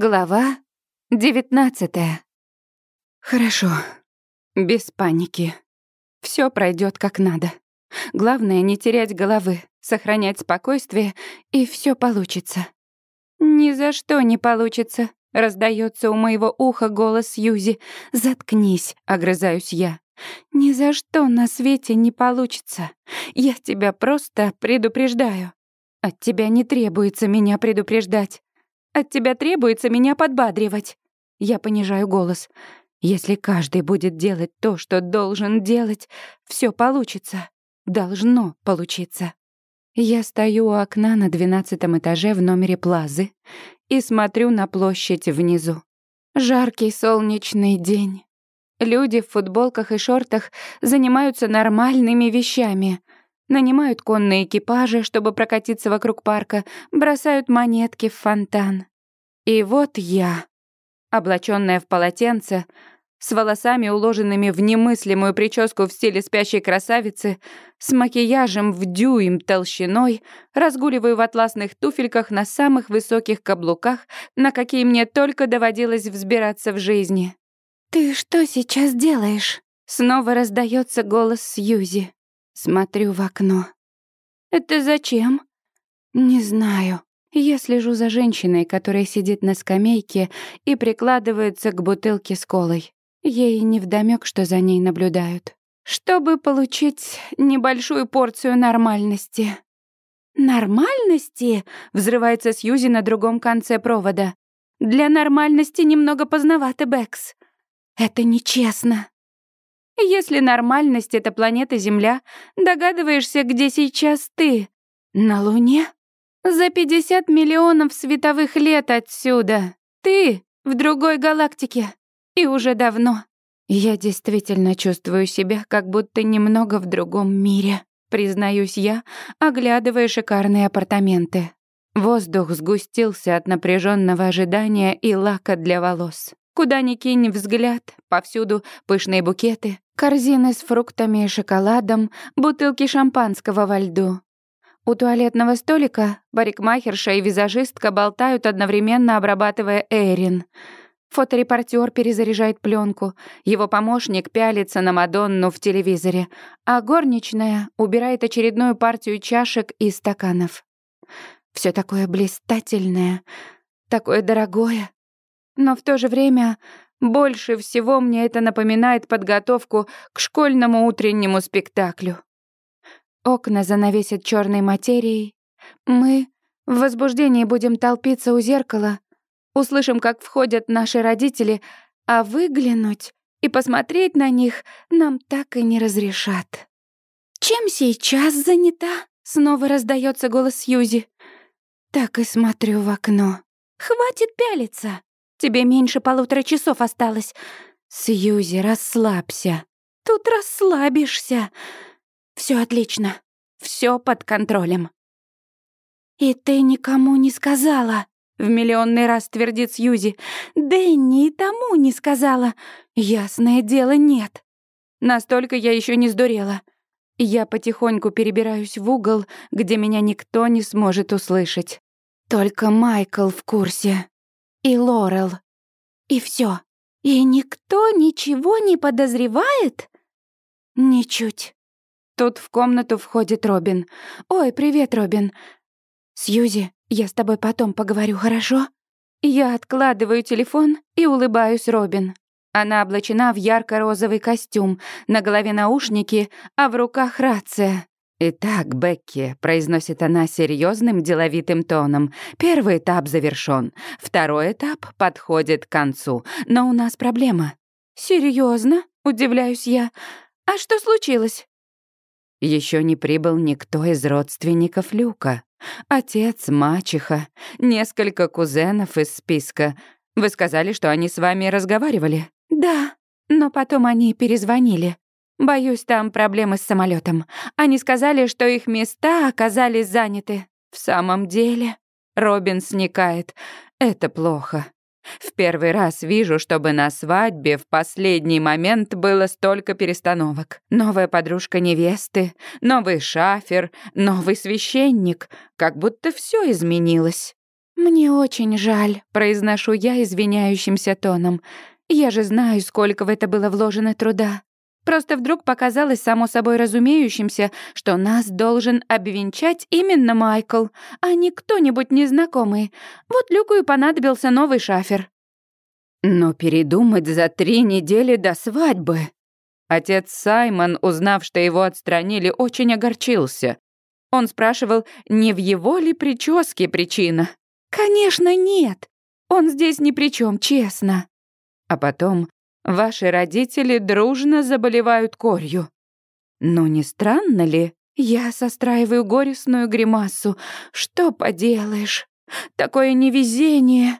Глава девятнадцатая. Хорошо. Без паники. Все пройдет как надо. Главное не терять головы, сохранять спокойствие, и все получится. Ни за что не получится. Раздается у моего уха голос Юзи. Заткнись, огрызаюсь я. Ни за что на свете не получится. Я тебя просто предупреждаю. От тебя не требуется меня предупреждать. От тебя требуется меня подбадривать. Я понижаю голос. Если каждый будет делать то, что должен делать, все получится. Должно получиться. Я стою у окна на двенадцатом этаже в номере Плазы и смотрю на площадь внизу. Жаркий солнечный день. Люди в футболках и шортах занимаются нормальными вещами. Нанимают конные экипажи, чтобы прокатиться вокруг парка, бросают монетки в фонтан. И вот я, облачённая в полотенце, с волосами, уложенными в немыслимую прическу в стиле спящей красавицы, с макияжем в дюйм толщиной, разгуливаю в атласных туфельках на самых высоких каблуках, на какие мне только доводилось взбираться в жизни. «Ты что сейчас делаешь?» Снова раздается голос Сьюзи. Смотрю в окно. «Это зачем?» «Не знаю». Я слежу за женщиной, которая сидит на скамейке и прикладывается к бутылке с колой. Ей невдомёк, что за ней наблюдают. Чтобы получить небольшую порцию нормальности. «Нормальности?» — взрывается Сьюзи на другом конце провода. «Для нормальности немного поздновато, Бэкс. Это нечестно». Если нормальность — это планета Земля, догадываешься, где сейчас ты? На Луне? За 50 миллионов световых лет отсюда. Ты в другой галактике. И уже давно. Я действительно чувствую себя как будто немного в другом мире, признаюсь я, оглядывая шикарные апартаменты. Воздух сгустился от напряженного ожидания и лака для волос. Куда ни кинь взгляд, повсюду пышные букеты, корзины с фруктами и шоколадом, бутылки шампанского во льду. У туалетного столика парикмахерша и визажистка болтают одновременно, обрабатывая Эрин. Фоторепортер перезаряжает пленку, его помощник пялится на Мадонну в телевизоре, а горничная убирает очередную партию чашек и стаканов. Все такое блистательное, такое дорогое. Но в то же время больше всего мне это напоминает подготовку к школьному утреннему спектаклю. Окна занавесят черной материей. Мы в возбуждении будем толпиться у зеркала, услышим, как входят наши родители, а выглянуть и посмотреть на них нам так и не разрешат. «Чем сейчас занята?» — снова раздается голос Сьюзи. Так и смотрю в окно. «Хватит пялиться! Тебе меньше полутора часов осталось. Сьюзи, расслабься. Тут расслабишься. Все отлично. Все под контролем. И ты никому не сказала, в миллионный раз твердит Сьюзи. Дэнни и тому не сказала. Ясное дело, нет. Настолько я еще не сдурела. Я потихоньку перебираюсь в угол, где меня никто не сможет услышать. Только Майкл в курсе. И Лорел. И все. И никто ничего не подозревает? Ничуть. Тут в комнату входит Робин. «Ой, привет, Робин. Сьюзи, я с тобой потом поговорю, хорошо?» Я откладываю телефон и улыбаюсь Робин. Она облачена в ярко-розовый костюм, на голове наушники, а в руках рация. «Итак, Бекки», — произносит она серьезным деловитым тоном, «первый этап завершён, второй этап подходит к концу, но у нас проблема». Серьезно? удивляюсь я. «А что случилось?» Еще не прибыл никто из родственников Люка. Отец, мачеха, несколько кузенов из списка. Вы сказали, что они с вами разговаривали? Да, но потом они перезвонили. Боюсь, там проблемы с самолетом. Они сказали, что их места оказались заняты. В самом деле, Робин сникает. Это плохо. В первый раз вижу, чтобы на свадьбе в последний момент было столько перестановок. Новая подружка невесты, новый шафер, новый священник. Как будто все изменилось. «Мне очень жаль», — произношу я извиняющимся тоном. «Я же знаю, сколько в это было вложено труда. Просто вдруг показалось само собой разумеющимся, что нас должен обвенчать именно Майкл, а не кто-нибудь незнакомый. Вот Люку и понадобился новый шафер». Но передумать за три недели до свадьбы. Отец Саймон, узнав, что его отстранили, очень огорчился. Он спрашивал, не в его ли прическе причина. «Конечно, нет. Он здесь ни при чем, честно». А потом ваши родители дружно заболевают корью. Ну, не странно ли? Я состраиваю горестную гримасу. Что поделаешь? Такое невезение.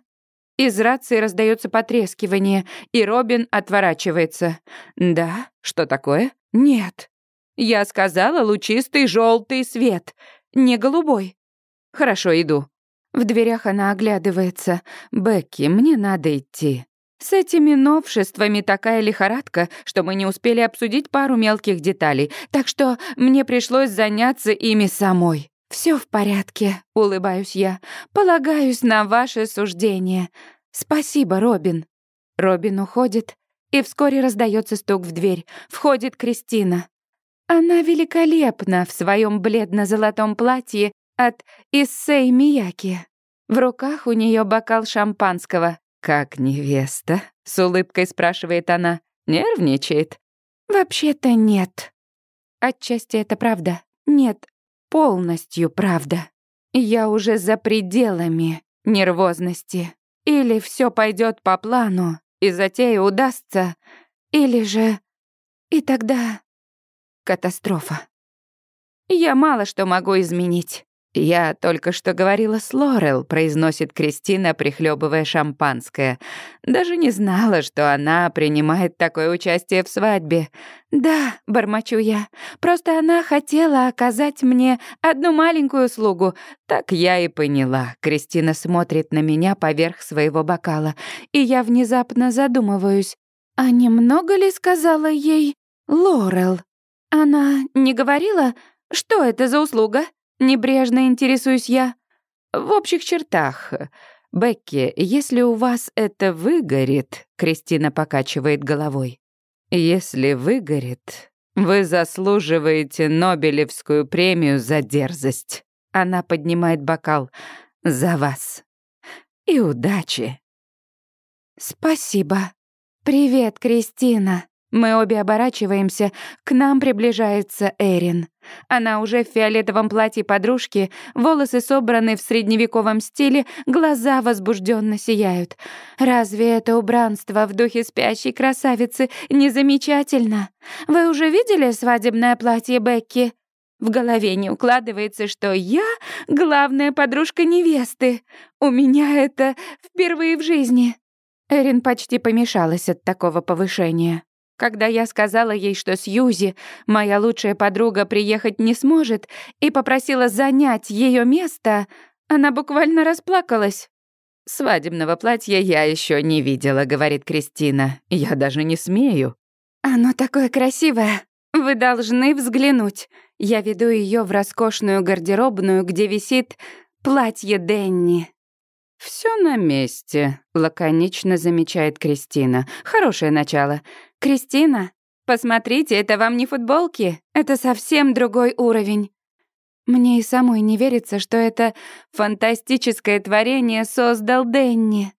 Из рации раздается потрескивание, и Робин отворачивается. «Да? Что такое?» «Нет». «Я сказала лучистый желтый свет, не голубой». «Хорошо, иду». В дверях она оглядывается. «Бекки, мне надо идти». С этими новшествами такая лихорадка, что мы не успели обсудить пару мелких деталей, так что мне пришлось заняться ими самой. Все в порядке», — улыбаюсь я. «Полагаюсь на ваше суждение. Спасибо, Робин». Робин уходит, и вскоре раздается стук в дверь. Входит Кристина. Она великолепна в своем бледно-золотом платье от Иссей Мияки. В руках у нее бокал шампанского. «Как невеста?» — с улыбкой спрашивает она. «Нервничает?» «Вообще-то нет». Отчасти это правда. Нет, полностью правда. Я уже за пределами нервозности. Или все пойдет по плану, и затея удастся, или же... И тогда... Катастрофа. Я мало что могу изменить. «Я только что говорила с Лорел», — произносит Кристина, прихлебывая шампанское. «Даже не знала, что она принимает такое участие в свадьбе». «Да», — бормочу я, — «просто она хотела оказать мне одну маленькую услугу». Так я и поняла. Кристина смотрит на меня поверх своего бокала, и я внезапно задумываюсь. А немного ли сказала ей Лорел? Она не говорила, что это за услуга? Небрежно интересуюсь я. В общих чертах. Бекки, если у вас это выгорит, Кристина покачивает головой. Если выгорит, вы заслуживаете Нобелевскую премию за дерзость. Она поднимает бокал. За вас. И удачи. Спасибо. Привет, Кристина. Мы обе оборачиваемся, к нам приближается Эрин. Она уже в фиолетовом платье подружки, волосы собраны в средневековом стиле, глаза возбужденно сияют. Разве это убранство в духе спящей красавицы не замечательно? Вы уже видели свадебное платье Бекки? В голове не укладывается, что я главная подружка невесты. У меня это впервые в жизни. Эрин почти помешалась от такого повышения. Когда я сказала ей, что Сьюзи, моя лучшая подруга, приехать не сможет, и попросила занять ее место, она буквально расплакалась. «Свадебного платья я еще не видела», — говорит Кристина. «Я даже не смею». «Оно такое красивое. Вы должны взглянуть». Я веду ее в роскошную гардеробную, где висит платье Денни. Все на месте», — лаконично замечает Кристина. «Хорошее начало. Кристина, посмотрите, это вам не футболки. Это совсем другой уровень». Мне и самой не верится, что это фантастическое творение создал Денни.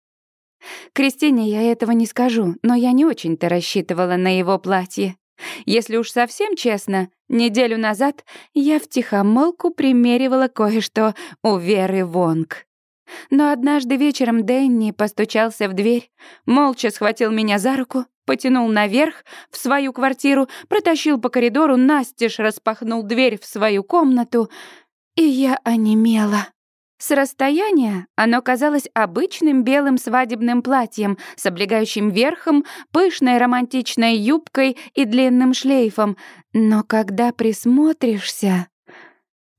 Кристине я этого не скажу, но я не очень-то рассчитывала на его платье. Если уж совсем честно, неделю назад я втихомолку примеривала кое-что у Веры Вонг. Но однажды вечером Дэнни постучался в дверь, молча схватил меня за руку, потянул наверх, в свою квартиру, протащил по коридору, настежь распахнул дверь в свою комнату, и я онемела. С расстояния оно казалось обычным белым свадебным платьем с облегающим верхом, пышной романтичной юбкой и длинным шлейфом, но когда присмотришься...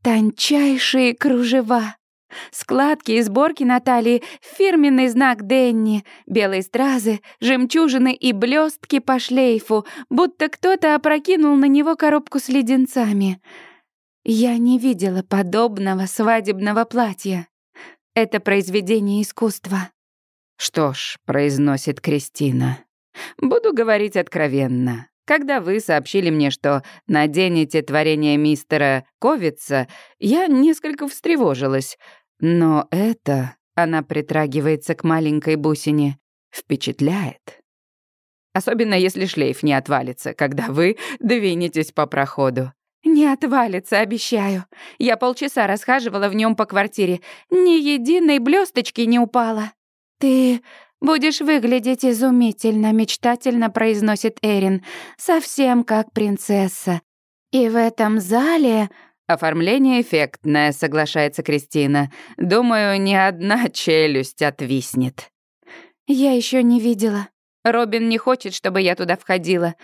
Тончайшие кружева, Складки и сборки на талии — фирменный знак Денни, белые стразы, жемчужины и блестки по шлейфу, будто кто-то опрокинул на него коробку с леденцами. Я не видела подобного свадебного платья. Это произведение искусства. Что ж, произносит Кристина. Буду говорить откровенно. Когда вы сообщили мне, что наденете творение мистера Ковица, я несколько встревожилась. Но это, она притрагивается к маленькой бусине, впечатляет. Особенно если шлейф не отвалится, когда вы двинетесь по проходу. «Не отвалится, обещаю. Я полчаса расхаживала в нем по квартире. Ни единой блесточки не упала. Ты будешь выглядеть изумительно», — мечтательно произносит Эрин. «Совсем как принцесса. И в этом зале...» «Оформление эффектное», — соглашается Кристина. «Думаю, ни одна челюсть отвиснет». «Я еще не видела. Робин не хочет, чтобы я туда входила».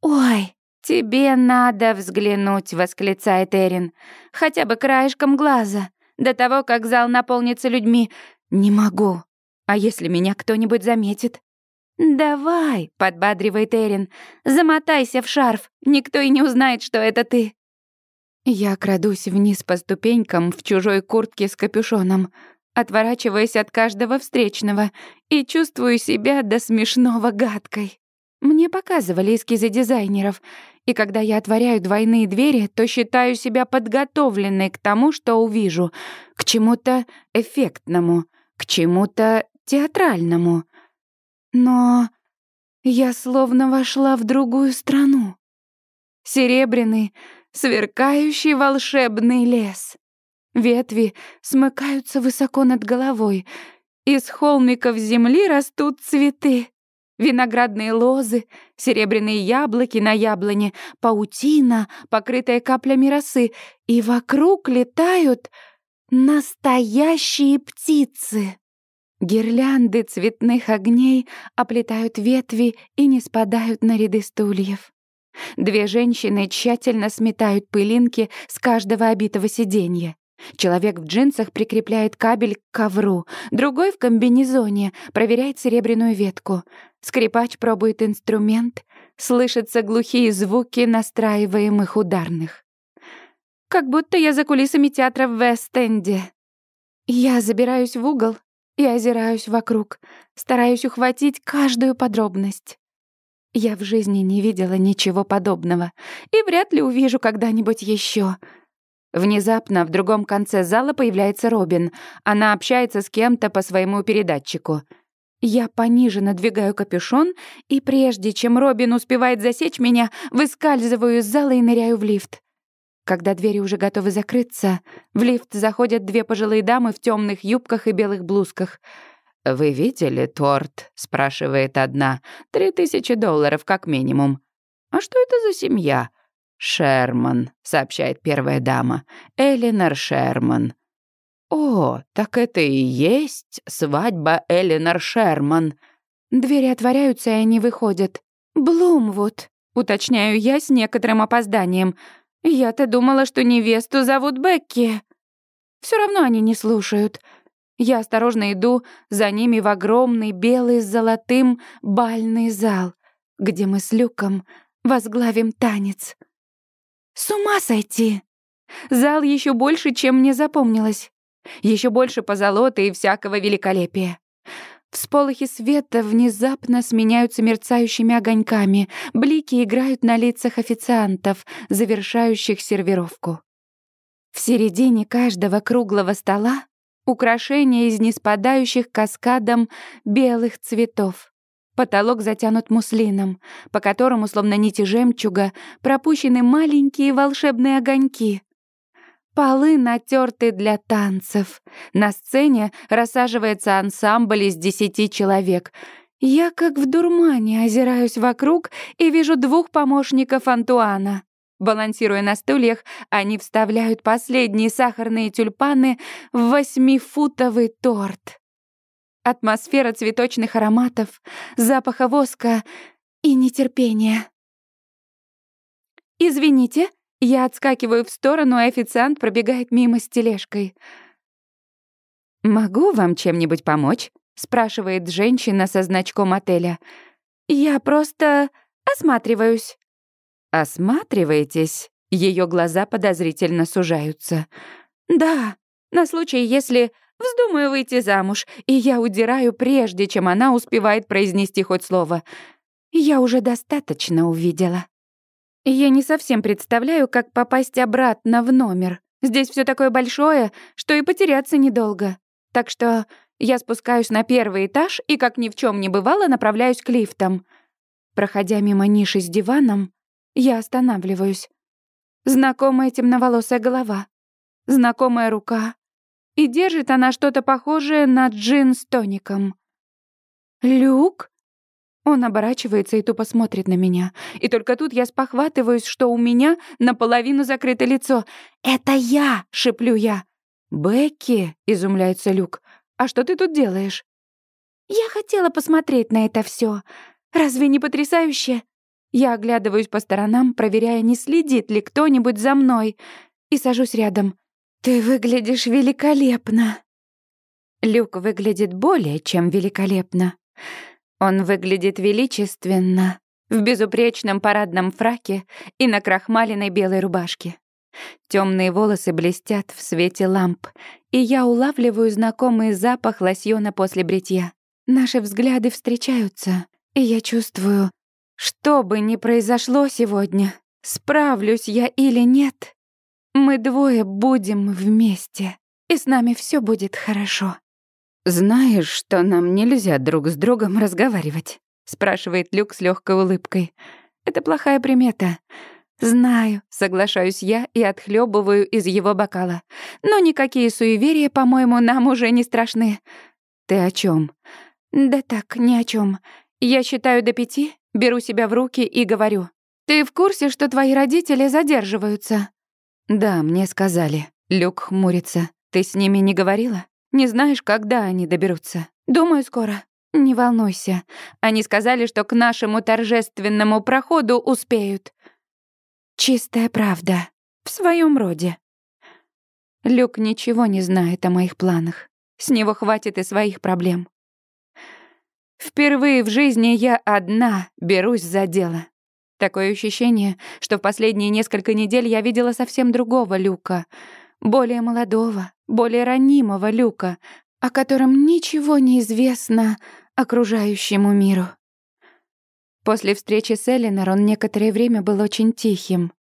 «Ой, тебе надо взглянуть», — восклицает Эрин. «Хотя бы краешком глаза. До того, как зал наполнится людьми. Не могу. А если меня кто-нибудь заметит?» «Давай», — подбадривает Эрин, — «замотайся в шарф, никто и не узнает, что это ты». Я крадусь вниз по ступенькам в чужой куртке с капюшоном, отворачиваясь от каждого встречного и чувствую себя до смешного гадкой. Мне показывали эскизы дизайнеров, и когда я отворяю двойные двери, то считаю себя подготовленной к тому, что увижу, к чему-то эффектному, к чему-то театральному. Но я словно вошла в другую страну. Серебряный, сверкающий волшебный лес. Ветви смыкаются высоко над головой. Из холмиков земли растут цветы. Виноградные лозы, серебряные яблоки на яблоне, паутина, покрытая каплями росы, и вокруг летают настоящие птицы. Гирлянды цветных огней оплетают ветви и не спадают на ряды стульев. Две женщины тщательно сметают пылинки с каждого обитого сиденья. Человек в джинсах прикрепляет кабель к ковру, другой в комбинезоне проверяет серебряную ветку. Скрипач пробует инструмент, слышатся глухие звуки настраиваемых ударных. Как будто я за кулисами театра в Вест-Энде. Я забираюсь в угол и озираюсь вокруг, стараюсь ухватить каждую подробность. Я в жизни не видела ничего подобного и вряд ли увижу когда-нибудь еще. Внезапно в другом конце зала появляется Робин. Она общается с кем-то по своему передатчику. Я пониже надвигаю капюшон, и прежде чем Робин успевает засечь меня, выскальзываю из зала и ныряю в лифт. Когда двери уже готовы закрыться, в лифт заходят две пожилые дамы в темных юбках и белых блузках. «Вы видели торт?» — спрашивает одна. «Три тысячи долларов как минимум». «А что это за семья?» «Шерман», — сообщает первая дама. «Элинор Шерман». «О, так это и есть свадьба Элинор Шерман». Двери отворяются, и они выходят. «Блумвуд», — уточняю я с некоторым опозданием. «Я-то думала, что невесту зовут Бекки». Все равно они не слушают. Я осторожно иду за ними в огромный белый с золотым бальный зал, где мы с Люком возглавим танец. С ума сойти! Зал еще больше, чем мне запомнилось. Еще больше позолоты и всякого великолепия. Всполохи света внезапно сменяются мерцающими огоньками, блики играют на лицах официантов, завершающих сервировку. В середине каждого круглого стола украшения из неспадающих каскадом белых цветов. Потолок затянут муслином, по которому, словно нити жемчуга, пропущены маленькие волшебные огоньки. Полы натерты для танцев. На сцене рассаживается ансамбль из десяти человек. Я, как в дурмане, озираюсь вокруг и вижу двух помощников Антуана. Балансируя на стульях, они вставляют последние сахарные тюльпаны в восьмифутовый торт атмосфера цветочных ароматов, запаха воска и нетерпения. «Извините», я отскакиваю в сторону, и официант пробегает мимо с тележкой. «Могу вам чем-нибудь помочь?» — спрашивает женщина со значком отеля. «Я просто осматриваюсь». «Осматриваетесь?» Ее глаза подозрительно сужаются. «Да, на случай, если Вздумаю выйти замуж, и я удираю прежде, чем она успевает произнести хоть слово. Я уже достаточно увидела. Я не совсем представляю, как попасть обратно в номер. Здесь все такое большое, что и потеряться недолго. Так что я спускаюсь на первый этаж и, как ни в чем не бывало, направляюсь к лифтам. Проходя мимо ниши с диваном, я останавливаюсь. Знакомая темноволосая голова, знакомая рука. И держит она что-то похожее на джин с тоником. «Люк?» Он оборачивается и тупо смотрит на меня. И только тут я спохватываюсь, что у меня наполовину закрыто лицо. «Это я!» — шеплю я. «Бекки!» — изумляется Люк. «А что ты тут делаешь?» «Я хотела посмотреть на это все. Разве не потрясающе?» Я оглядываюсь по сторонам, проверяя, не следит ли кто-нибудь за мной, и сажусь рядом. «Ты выглядишь великолепно!» Люк выглядит более чем великолепно. Он выглядит величественно, в безупречном парадном фраке и на крахмаленной белой рубашке. Темные волосы блестят в свете ламп, и я улавливаю знакомый запах лосьона после бритья. Наши взгляды встречаются, и я чувствую, что бы ни произошло сегодня, справлюсь я или нет, мы двое будем вместе, и с нами все будет хорошо. «Знаешь, что нам нельзя друг с другом разговаривать?» — спрашивает Люк с легкой улыбкой. «Это плохая примета». «Знаю», — соглашаюсь я и отхлебываю из его бокала. «Но никакие суеверия, по-моему, нам уже не страшны». «Ты о чем? «Да так, ни о чем. Я считаю до пяти, беру себя в руки и говорю. Ты в курсе, что твои родители задерживаются?» «Да, мне сказали». Люк хмурится. «Ты с ними не говорила?» Не знаешь, когда они доберутся? Думаю, скоро. Не волнуйся. Они сказали, что к нашему торжественному проходу успеют. Чистая правда. В своем роде. Люк ничего не знает о моих планах. С него хватит и своих проблем. Впервые в жизни я одна берусь за дело. Такое ощущение, что в последние несколько недель я видела совсем другого Люка — более молодого, более ранимого Люка, о котором ничего не известно окружающему миру. После встречи с Элинор он некоторое время был очень тихим.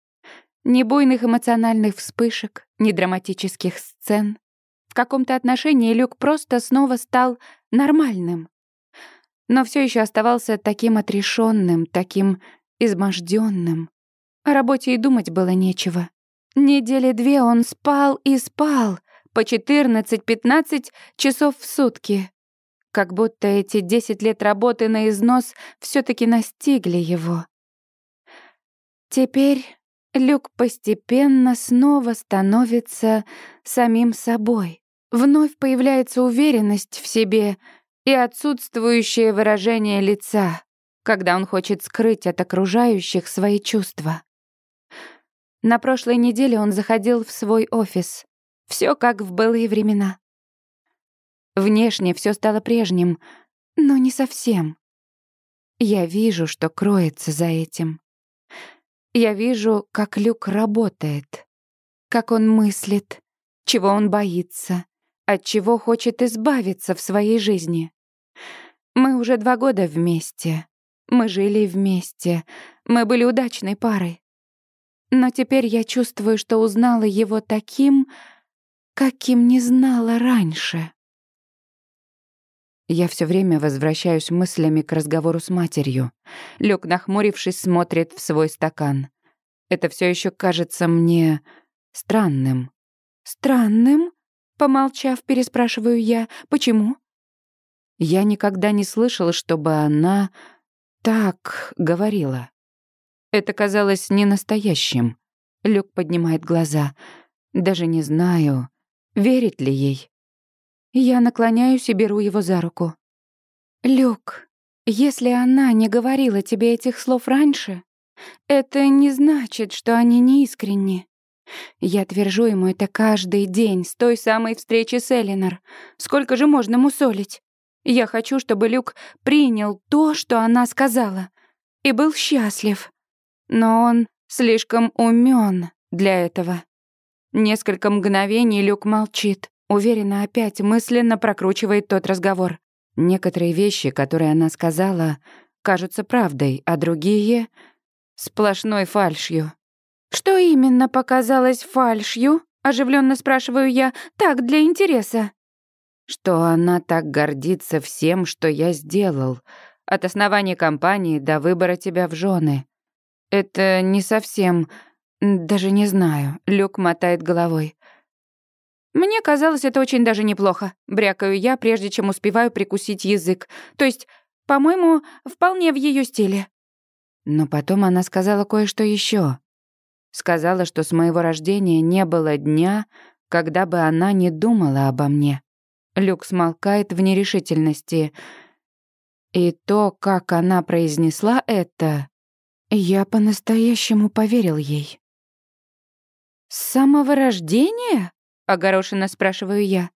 Ни буйных эмоциональных вспышек, ни драматических сцен. В каком-то отношении Люк просто снова стал нормальным. Но все еще оставался таким отрешенным, таким изможденным. О работе и думать было нечего. Недели две он спал и спал, по 14-15 часов в сутки. Как будто эти 10 лет работы на износ все таки настигли его. Теперь Люк постепенно снова становится самим собой. Вновь появляется уверенность в себе и отсутствующее выражение лица, когда он хочет скрыть от окружающих свои чувства. На прошлой неделе он заходил в свой офис. Все как в былые времена. Внешне все стало прежним, но не совсем. Я вижу, что кроется за этим. Я вижу, как Люк работает, как он мыслит, чего он боится, от чего хочет избавиться в своей жизни. Мы уже два года вместе. Мы жили вместе. Мы были удачной парой. Но теперь я чувствую, что узнала его таким, каким не знала раньше. Я все время возвращаюсь мыслями к разговору с матерью. Люк, нахмурившись, смотрит в свой стакан. Это все еще кажется мне странным. Странным? Помолчав, переспрашиваю я. Почему? Я никогда не слышала, чтобы она так говорила. Это казалось ненастоящим. Люк поднимает глаза. Даже не знаю, верить ли ей. Я наклоняюсь и беру его за руку. «Люк, если она не говорила тебе этих слов раньше, это не значит, что они не искренни. Я твержу ему это каждый день с той самой встречи с Элинор. Сколько же можно мусолить? Я хочу, чтобы Люк принял то, что она сказала, и был счастлив. Но он слишком умен для этого. Несколько мгновений Люк молчит, Уверена, опять мысленно прокручивает тот разговор. Некоторые вещи, которые она сказала, кажутся правдой, а другие — сплошной фальшью. «Что именно показалось фальшью?» — оживленно спрашиваю я. «Так, для интереса». Что она так гордится всем, что я сделал, от основания компании до выбора тебя в жены. Это не совсем... Даже не знаю. Люк мотает головой. Мне казалось, это очень даже неплохо. Брякаю я, прежде чем успеваю прикусить язык. То есть, по-моему, вполне в ее стиле. Но потом она сказала кое-что еще. Сказала, что с моего рождения не было дня, когда бы она не думала обо мне. Люк смолкает в нерешительности. И то, как она произнесла это, я по-настоящему поверил ей. «С самого рождения?» — огорошенно спрашиваю я.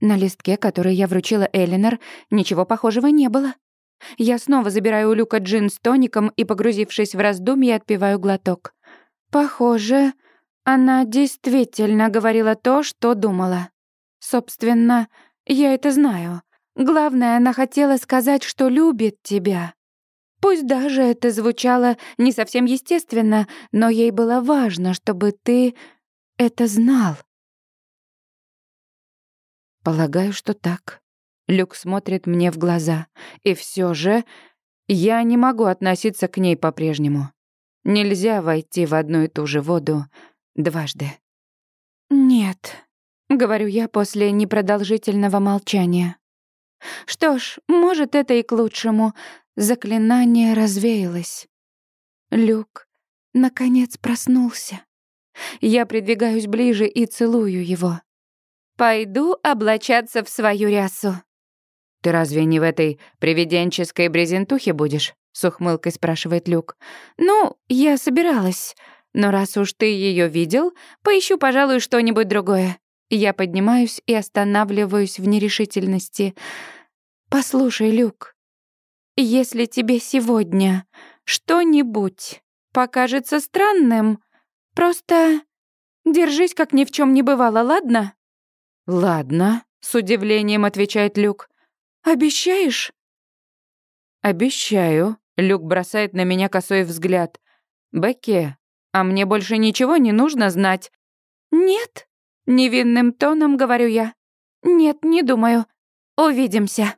На листке, который я вручила Элинор, ничего похожего не было. Я снова забираю у Люка джин с тоником и, погрузившись в раздумье, отпиваю глоток. Похоже, она действительно говорила то, что думала. Собственно, я это знаю. Главное, она хотела сказать, что любит тебя. Пусть даже это звучало не совсем естественно, но ей было важно, чтобы ты это знал. Полагаю, что так. Люк смотрит мне в глаза. И все же я не могу относиться к ней по-прежнему. Нельзя войти в одну и ту же воду дважды. Говорю я после непродолжительного молчания. «Что ж, может, это и к лучшему. Заклинание развеялось. Люк, наконец, проснулся. Я придвигаюсь ближе и целую его. Пойду облачаться в свою рясу. «Ты разве не в этой привиденческой брезентухе будешь?» — с ухмылкой спрашивает Люк. «Ну, я собиралась. Но раз уж ты ее видел, поищу, пожалуй, что-нибудь другое». Я поднимаюсь и останавливаюсь в нерешительности. «Послушай, Люк, если тебе сегодня что-нибудь покажется странным, просто держись, как ни в чем не бывало, ладно?» «Ладно», — с удивлением отвечает Люк. «Обещаешь?» «Обещаю», — Люк бросает на меня косой взгляд. «Бекки, а мне больше ничего не нужно знать?» «Нет», — невинным тоном говорю я. «Нет, не думаю. Увидимся».